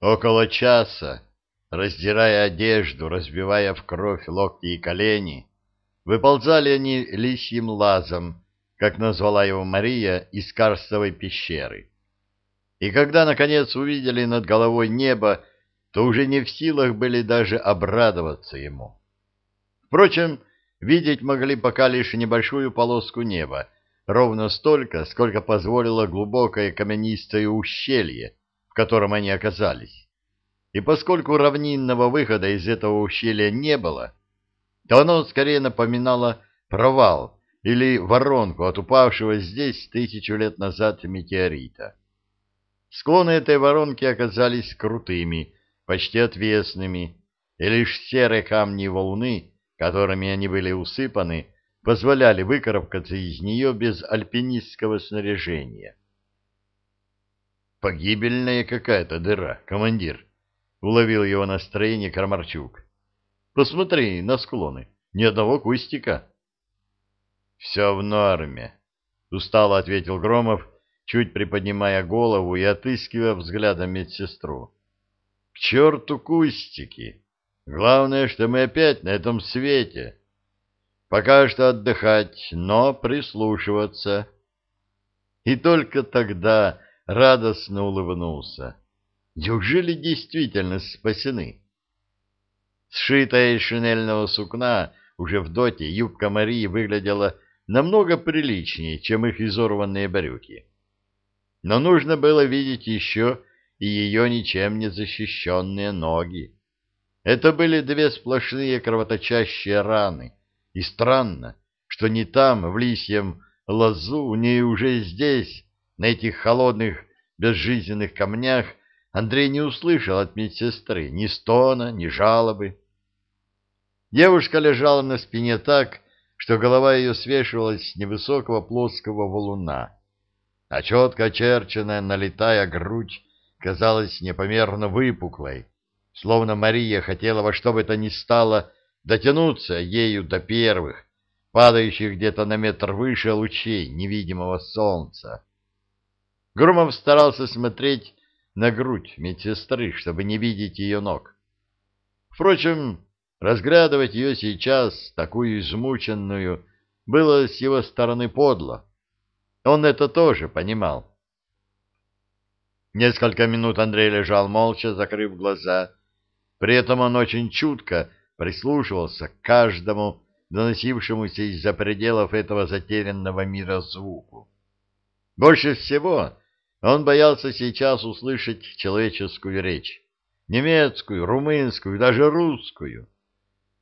Около часа, раздирая одежду, разбивая в кровь локти и колени, выползали они лисьим лазом, как назвала его Мария, из карстовой пещеры. И когда, наконец, увидели над головой небо, то уже не в силах были даже обрадоваться ему. Впрочем, видеть могли пока лишь небольшую полоску неба, ровно столько, сколько позволило глубокое каменистое ущелье, котором они оказались. И поскольку равнинного выхода из этого ущелья не было, то оно скорее напоминало провал или воронку от упавшего здесь тысячу лет назад метеорита. Склоны этой воронки оказались крутыми, почти отвесными, и лишь серые камни и валуны, которыми они были усыпаны, позволяли выкарабкаться из нее без альпинистского снаряжения. «Погибельная какая-то дыра, командир», — уловил его настроение Крамарчук. «Посмотри на склоны, ни одного кустика». «Все в норме», — устало ответил Громов, чуть приподнимая голову и отыскивая взглядом медсестру. «К черту кустики! Главное, что мы опять на этом свете. Пока что отдыхать, но прислушиваться». И только тогда радостно улыбнулся. Неужели действительно спасены? Сшитая из шинельного сукна уже в доте юбка Марии выглядела намного приличнее, чем их изорванные брюки но нужно было видеть еще и ее ничем не защищенные ноги. Это были две сплошные кровоточащие раны, и странно, что ни там, в лисьем лазу, ни уже здесь, на этих холодных безжизненных камнях, Андрей не услышал от медсестры ни стона, ни жалобы. Девушка лежала на спине так, что голова ее свешивалась с невысокого плоского валуна а четко очерченная налитая грудь казалась непомерно выпуклой, словно Мария хотела во что бы то ни стало дотянуться ею до первых, падающих где-то на метр выше лучей невидимого солнца. Громов старался смотреть на грудь медсестры, чтобы не видеть ее ног. Впрочем, разглядывать ее сейчас, такую измученную, было с его стороны подло. Он это тоже понимал. Несколько минут Андрей лежал молча, закрыв глаза. При этом он очень чутко прислушивался к каждому доносившемуся из-за пределов этого затерянного мира звуку. Больше всего он боялся сейчас услышать человеческую речь. Немецкую, румынскую, даже русскую.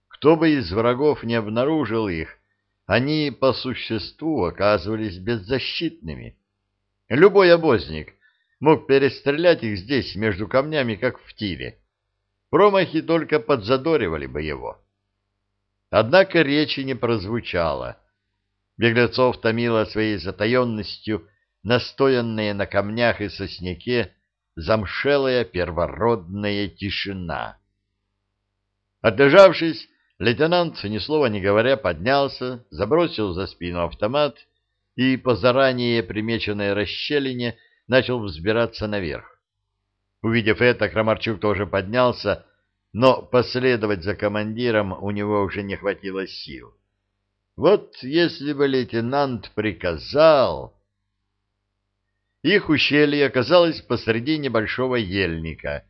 Кто бы из врагов не обнаружил их, они по существу оказывались беззащитными. Любой обозник мог перестрелять их здесь между камнями, как в тире. Промахи только подзадоривали бы его. Однако речи не прозвучало. Беглецов томила своей затаенностью настоянная на камнях и сосняке замшелая первородная тишина. Отлежавшись, Лейтенант, ни слова не говоря, поднялся, забросил за спину автомат и по заранее примеченной расщелине начал взбираться наверх. Увидев это, Крамарчук тоже поднялся, но последовать за командиром у него уже не хватило сил. Вот если бы лейтенант приказал... Их ущелье оказалось посреди небольшого ельника.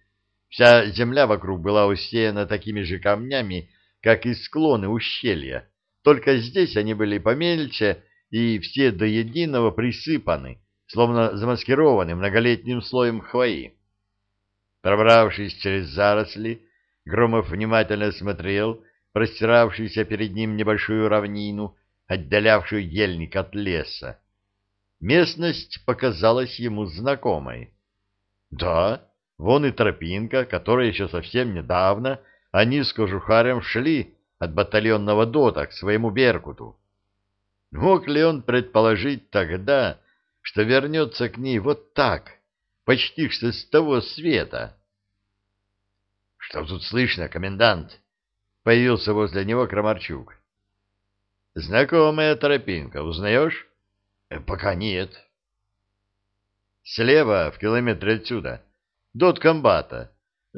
Вся земля вокруг была усеяна такими же камнями, как и склоны ущелья, только здесь они были помельче и все до единого присыпаны, словно замаскированы многолетним слоем хвои. Пробравшись через заросли, Громов внимательно смотрел простиравшуюся перед ним небольшую равнину, отдалявшую ельник от леса. Местность показалась ему знакомой. Да, вон и тропинка, которая еще совсем недавно они с кожухарем шли от батальонного дота к своему Беркуту. Мог ли он предположить тогда, что вернется к ней вот так, почти что с того света? — Что тут слышно, комендант? — появился возле него Крамарчук. — Знакомая тропинка, узнаешь? Э, — Пока нет. — Слева, в километре отсюда, дот комбата,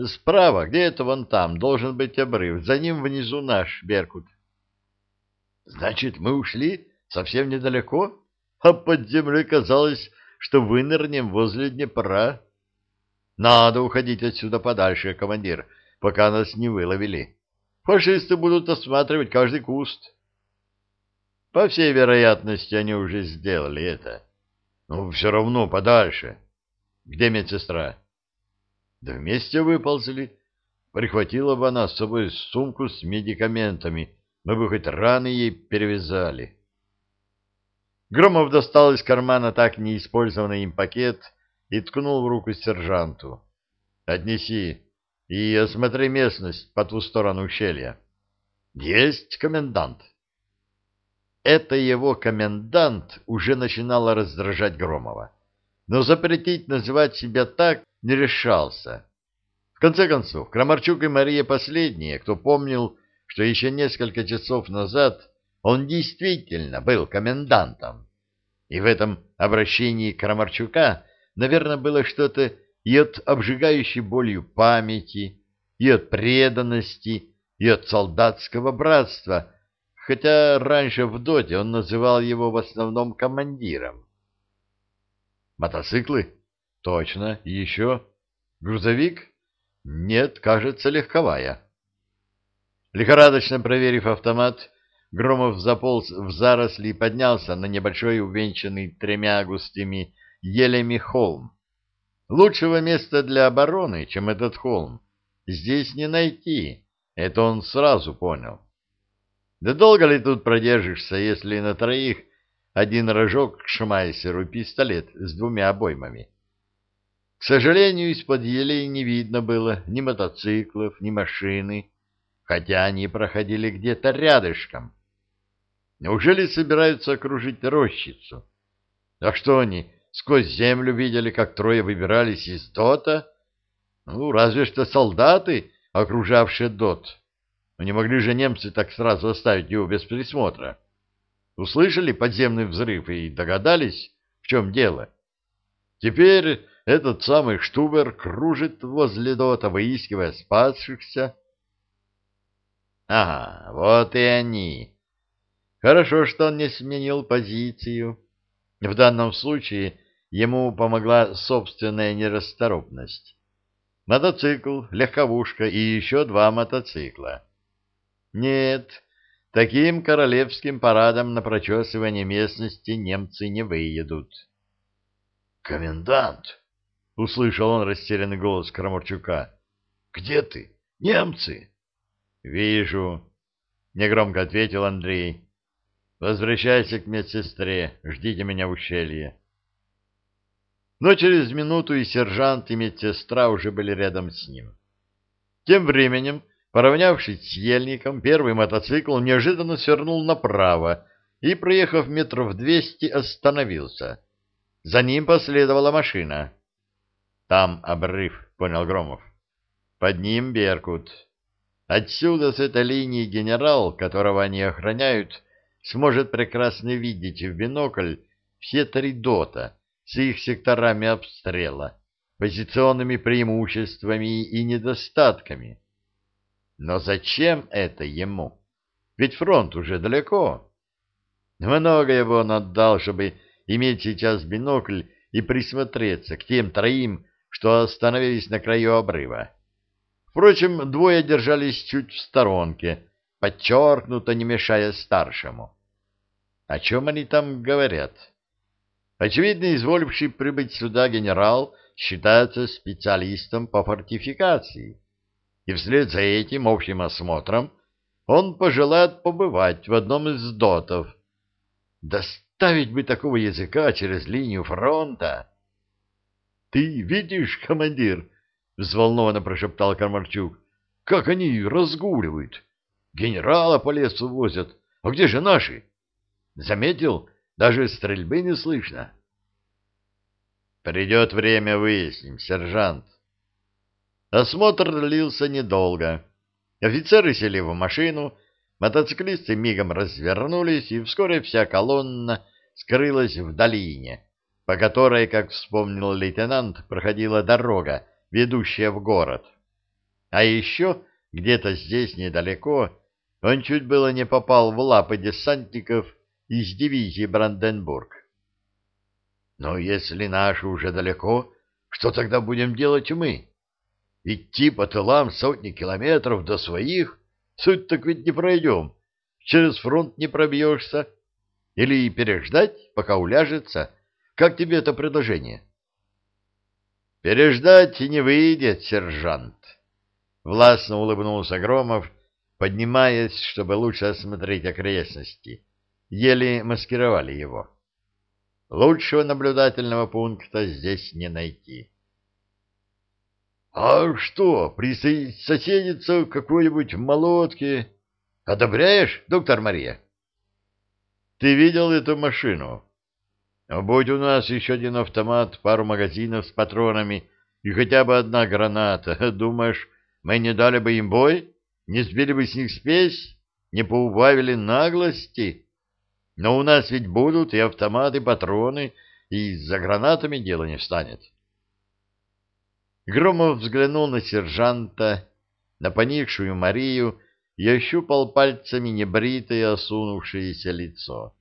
Справа, где-то вон там, должен быть обрыв. За ним внизу наш Беркут. Значит, мы ушли совсем недалеко, а под землей казалось, что вынырнем возле Днепра. Надо уходить отсюда подальше, командир, пока нас не выловили. Фашисты будут осматривать каждый куст. По всей вероятности, они уже сделали это. Но все равно подальше. Где медсестра? Да вместе выползли. Прихватила бы она с собой сумку с медикаментами. Мы бы хоть раны ей перевязали. Громов достал из кармана так неиспользованный им пакет и ткнул в руку сержанту. «Отнеси и осмотри местность по ту сторону ущелья». «Есть, комендант». Это его комендант уже начинало раздражать Громова, но запретить называть себя так не решался. В конце концов, Крамарчук и Мария последние, кто помнил, что еще несколько часов назад он действительно был комендантом. И в этом обращении Крамарчука, наверное, было что-то и от обжигающей болью памяти, и от преданности, и от солдатского братства, хотя раньше в доте он называл его в основном командиром. Мотоциклы? Точно. Еще? Грузовик? Нет, кажется, легковая. Лихорадочно проверив автомат, Громов заполз в заросли и поднялся на небольшой увенчанный тремя густыми елями холм. Лучшего места для обороны, чем этот холм, здесь не найти, это он сразу понял. Да долго ли тут продержишься, если на троих один рожок к шмайсеру пистолет с двумя обоймами? К сожалению, из-под елей не видно было ни мотоциклов, ни машины, хотя они проходили где-то рядышком. Неужели собираются окружить рощицу? А что они, сквозь землю видели, как трое выбирались из дота? Ну, разве что солдаты, окружавшие дот. Но не могли же немцы так сразу оставить его без присмотра. Услышали подземный взрыв и догадались, в чем дело. Теперь этот самый Штубер кружит возле дота, выискивая спасшихся. Ага, вот и они. Хорошо, что он не сменил позицию. В данном случае ему помогла собственная нерасторопность. Мотоцикл, легковушка и еще два мотоцикла. Нет, таким королевским парадом на прочесывание местности немцы не выедут. «Комендант!» — услышал он растерянный голос Крамарчука. «Где ты? Немцы!» «Вижу», — негромко ответил Андрей. Возвращайся к медсестре, ждите меня в ущелье. Но через минуту и сержант, и медсестра уже были рядом с ним. Тем временем, поравнявшись с ельником, первый мотоцикл неожиданно свернул направо и, проехав метров двести, остановился. За ним последовала машина. «Там обрыв», — понял Громов. «Под ним Беркут. Отсюда, с этой линии, генерал, которого они охраняют, — сможет прекрасно видеть в бинокль все три дота с их секторами обстрела, позиционными преимуществами и недостатками. Но зачем это ему? Ведь фронт уже далеко. Многое бы он отдал, чтобы иметь сейчас бинокль и присмотреться к тем троим, что остановились на краю обрыва. Впрочем, двое держались чуть в сторонке, подчеркнуто не мешая старшему. О чем они там говорят? Очевидно, изволивший прибыть сюда генерал считается специалистом по фортификации, и вслед за этим общим осмотром он пожелает побывать в одном из дотов. Доставить бы такого языка через линию фронта! — Ты видишь, командир? — взволнованно прошептал Кармарчук. — Как они разгуливают! Генерала по лесу возят. А где же наши? — Заметил? Даже стрельбы не слышно. Придет время, выясним, сержант. Осмотр длился недолго. Офицеры сели в машину, мотоциклисты мигом развернулись, и вскоре вся колонна скрылась в долине, по которой, как вспомнил лейтенант, проходила дорога, ведущая в город. А еще где-то здесь недалеко он чуть было не попал в лапы десантников из дивизии Бранденбург. Но если наши уже далеко, что тогда будем делать мы? Идти по тылам сотни километров до своих? Суть так ведь не пройдем. Через фронт не пробьешься. Или переждать, пока уляжется. Как тебе это предложение? Переждать не выйдет, сержант. Властно улыбнулся Громов, поднимаясь, чтобы лучше осмотреть окрестности. Еле маскировали его. Лучшего наблюдательного пункта здесь не найти. — А что, присоединиться к какой-нибудь молотке? Одобряешь, доктор Мария? — Ты видел эту машину? Будь у нас еще один автомат, пару магазинов с патронами и хотя бы одна граната, думаешь, мы не дали бы им бой? Не сбили бы с них спесь? Не поубавили наглости? — но у нас ведь будут и автоматы, и патроны, и за гранатами дело не встанет. Громов взглянул на сержанта, на поникшую Марию и ощупал пальцами небритое осунувшееся лицо.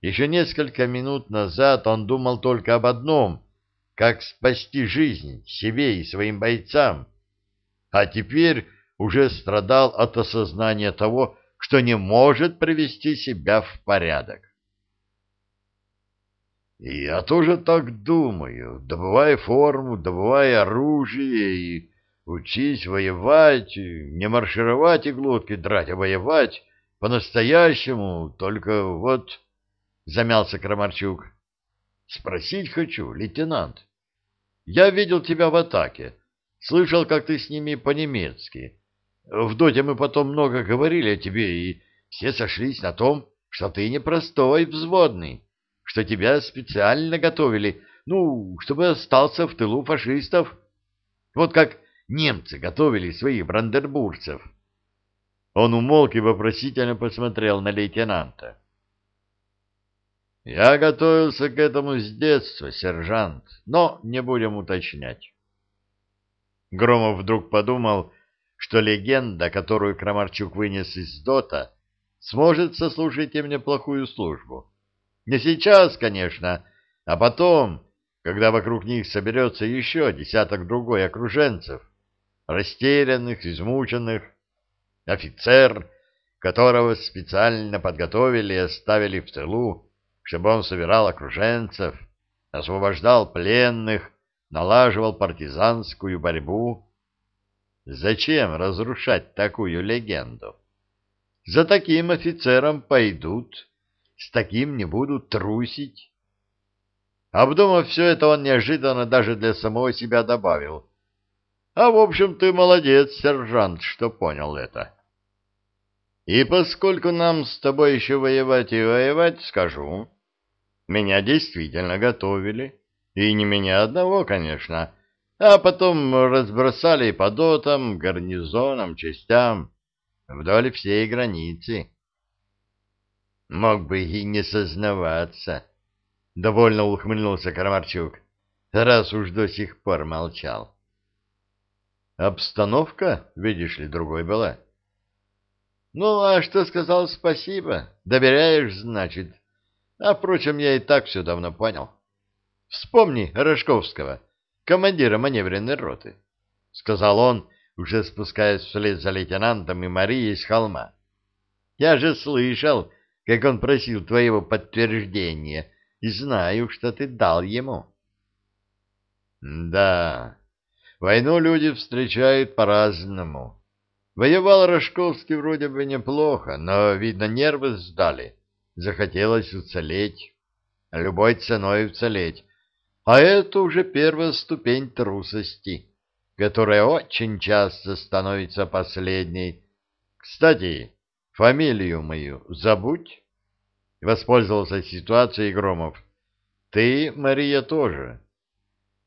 Еще несколько минут назад он думал только об одном — как спасти жизнь себе и своим бойцам, а теперь уже страдал от осознания того, что не может привести себя в порядок. Я тоже так думаю. Добывай форму, добывай оружие и учись воевать, не маршировать и глотки драть, а воевать по-настоящему, только вот... Замялся Крамарчук. Спросить хочу, лейтенант. Я видел тебя в атаке, слышал, как ты с ними по-немецки. В доте мы потом много говорили о тебе, и все сошлись на том, что ты непростой взводный, что тебя специально готовили, ну, чтобы остался в тылу фашистов. Вот как немцы готовили своих брандербургцев. Он умолк и вопросительно посмотрел на лейтенанта. Я готовился к этому с детства, сержант, но не будем уточнять. Громов вдруг подумал, что легенда, которую Крамарчук вынес из ДОТа, сможет сослужить им неплохую службу. Не сейчас, конечно, а потом, когда вокруг них соберется еще десяток другой окруженцев, растерянных, измученных, офицер, которого специально подготовили и оставили в тылу, чтобы он собирал окруженцев, освобождал пленных, налаживал партизанскую борьбу, Зачем разрушать такую легенду? За таким офицером пойдут, с таким не будут трусить. Обдумав все это, он неожиданно даже для самого себя добавил. А, в общем, ты молодец, сержант, что понял это. И поскольку нам с тобой еще воевать и воевать, скажу, меня действительно готовили. И не меня одного, конечно, а потом разбросали по дотам, гарнизонам, частям, вдоль всей границы. Мог бы и не сознаваться, — довольно ухмыльнулся Кармарчук, раз уж до сих пор молчал. Обстановка, видишь ли, другой была. Ну, а что сказал спасибо? Доверяешь, значит. А, впрочем, я и так все давно понял. Вспомни Рожковского — командира маневренной роты, — сказал он, уже спускаясь вслед за лейтенантом и Марией с холма. — Я же слышал, как он просил твоего подтверждения, и знаю, что ты дал ему. — Да, войну люди встречают по-разному. Воевал Рожковский вроде бы неплохо, но, видно, нервы сдали. Захотелось уцелеть. Любой ценой уцелеть а это уже первая ступень трусости, которая очень часто становится последней. Кстати, фамилию мою забудь. Воспользовался ситуацией Громов. Ты, Мария, тоже.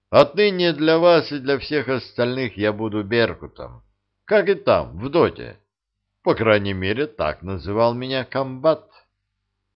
Отныне для вас и для всех остальных я буду Беркутом, как и там, в доте. По крайней мере, так называл меня комбат.